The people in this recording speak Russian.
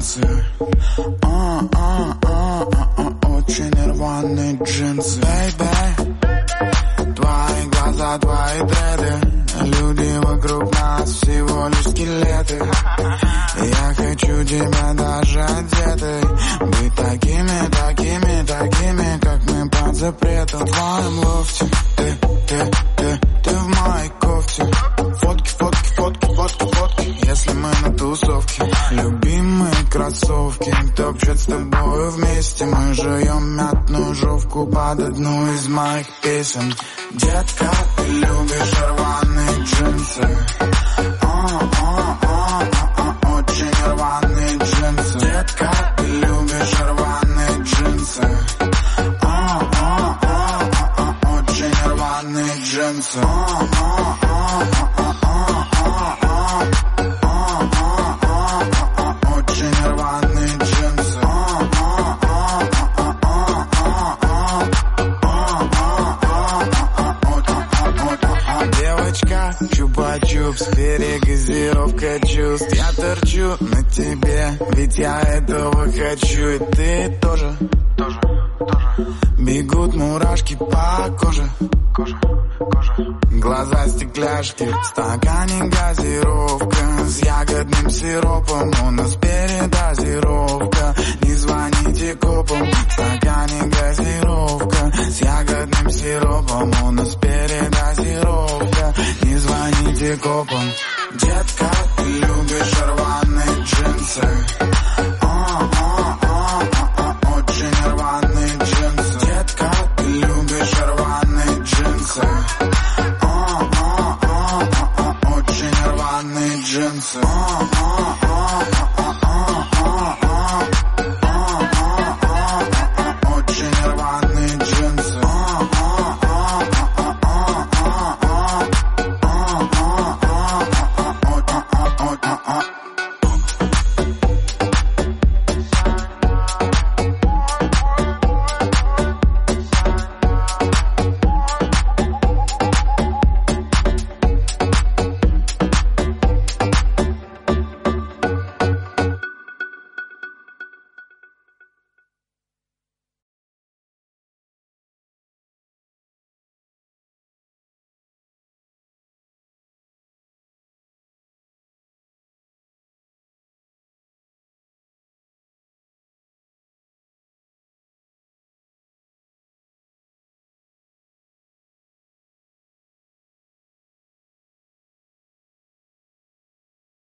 джинсы. А, а, а, а, а, Рваные джинсы. Бэйбэй Твои глаза, твои дреды Люди вокруг нас всего лишь скелеты. Я хочу тебя даже одетой Быть такими, такими, такими Как мы под запретом. В твоем лофте. Ты, ты, ты, Любимые кроссовки Топчат с тобой вместе. Мы жуем мятную жовку Под одну из моих песен. Детка, ты любишь рваные джинсы. А, Очень рваные джинсы. Детка, ты любишь рваные джинсы. А, Очень рваные джинсы. А, Девочка, чупа-чупс, перегазировка чувств Я торчу на тебе, ведь я этого хочу. И ты тоже, тоже, тоже. Бегут мурашки по коже, коже, коже. Глаза стекляшки, в стакане газировка. С ягодным сиропом, у нас передозировка. Не звоните копам, в стакане газировка копом. Детка, ты любишь рваные джинсы. О, о, о, о, о, очень рваные джинсы. Детка, ты любишь рваные джинсы. О, о, о, о, о, очень рваные джинсы.